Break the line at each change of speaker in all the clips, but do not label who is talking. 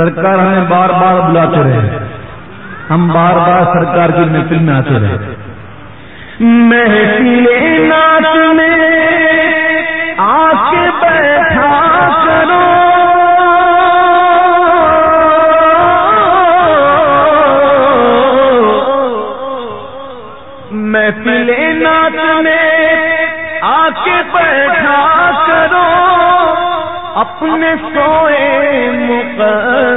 سرکار ہمیں بار بار بلاتے رہے۔ ہم بار بار سرکار کی محفل میں آتے رہے۔
محفل ناچ میں آ کے بیٹھا کرو۔ محفل ناچ میں آ کے بیٹھا کرو۔ اپنے سوئے مقدر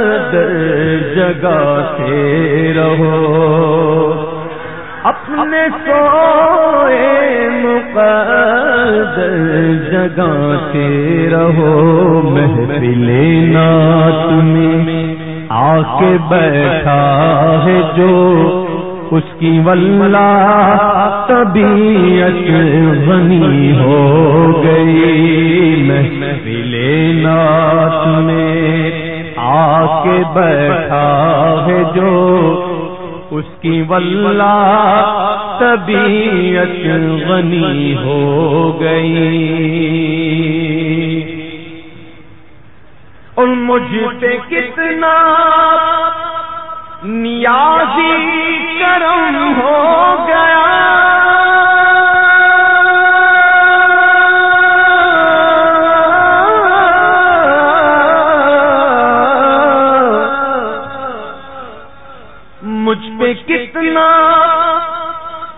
جگہ سے رہو۔ اپنے سوئے مقدر جگہ سے رہو۔ محفل نات میں آ کے بیٹھا ہے جو اس کی ولہ طبیعت غنی ہو۔ کے بیٹھا ہے جو اس کی ولہ طبیعت غنی ہو گئی۔ اور مجھ پہ کتنا نیازی مجھ پہ کتنا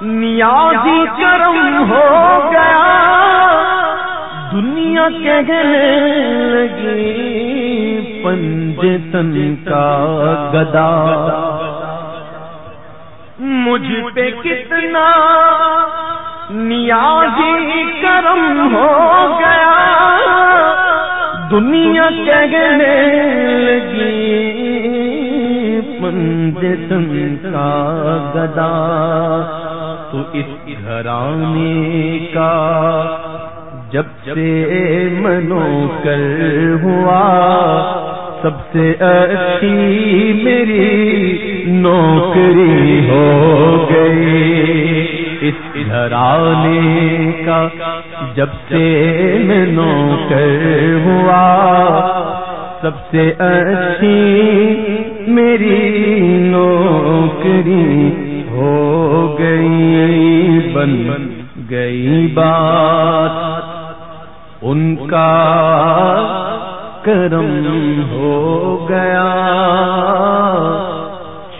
نیازی کرم ہو گیا۔ دنیا کہنے لگی پنجتن کا گدا۔ مجھ پہ کتنا نیازی کرم ہو گیا۔ دنیا کہنے لگی پنجتن کا گدا، تو اس گھرانے کا جب سے منو کر ہوا، سب سے اچھی میری نوکری ہو گئی۔ اس گھرانے کا جب سے میں نوکر ہوا، سب سے اچھی میری نوکری ہو گئی، بن گئی بات۔ ان کا کرم ہو گیا۔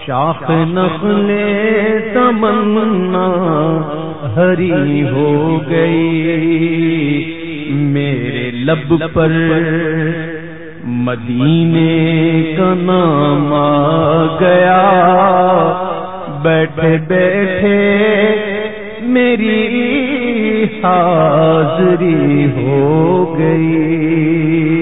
شاخ نخل تمنا ہری ہو گئی۔ میرے لب پر مدینے کا نام آ گیا۔ بیٹھے بیٹھے میری حاضری ہو گئی۔